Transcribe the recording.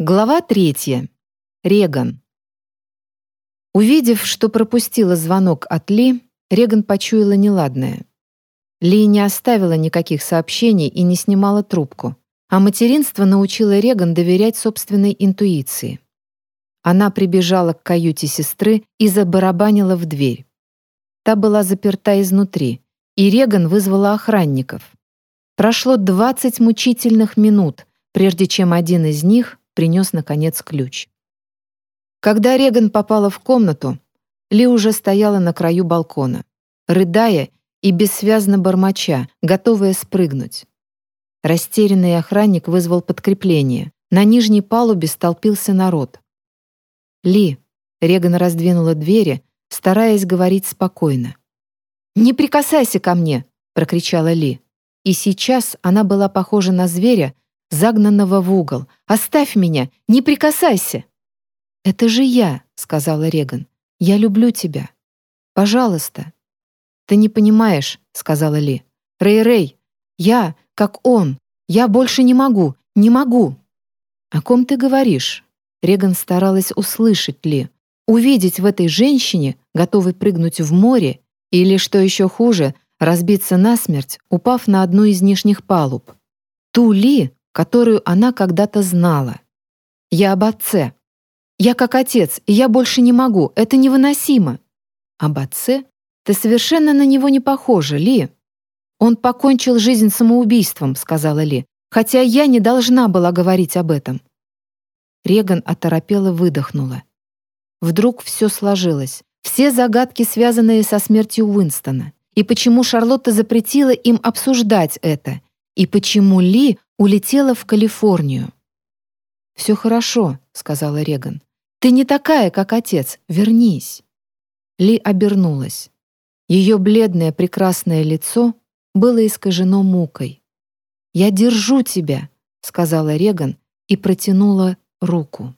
Глава третья. Реган. Увидев, что пропустила звонок от Ли, Реган почуяла неладное. Ли не оставила никаких сообщений и не снимала трубку, а материнство научило Реган доверять собственной интуиции. Она прибежала к каюте сестры и забарабанила в дверь. Та была заперта изнутри, и Реган вызвала охранников. Прошло 20 мучительных минут, прежде чем один из них принес, наконец, ключ. Когда Реган попала в комнату, Ли уже стояла на краю балкона, рыдая и бессвязно бормоча, готовая спрыгнуть. Растерянный охранник вызвал подкрепление. На нижней палубе столпился народ. «Ли», — Реган раздвинула двери, стараясь говорить спокойно. «Не прикасайся ко мне!» — прокричала Ли. И сейчас она была похожа на зверя, загнанного в угол. «Оставь меня! Не прикасайся!» «Это же я», — сказала Реган. «Я люблю тебя. Пожалуйста». «Ты не понимаешь», — сказала Ли. «Рэй-Рэй, я, как он. Я больше не могу, не могу». «О ком ты говоришь?» Реган старалась услышать Ли. Увидеть в этой женщине, готовой прыгнуть в море, или, что еще хуже, разбиться насмерть, упав на одну из нижних палуб. Ту Ли, которую она когда-то знала. Я об отце. Я как отец, и я больше не могу, это невыносимо. Об отце? Ты совершенно на него не похожа, Ли. Он покончил жизнь самоубийством, сказала Ли, хотя я не должна была говорить об этом. Реган оторопела выдохнула. Вдруг все сложилось. Все загадки, связанные со смертью Уинстона. И почему Шарлотта запретила им обсуждать это. И почему Ли улетела в Калифорнию. «Все хорошо», — сказала Реган. «Ты не такая, как отец. Вернись». Ли обернулась. Ее бледное прекрасное лицо было искажено мукой. «Я держу тебя», — сказала Реган и протянула руку.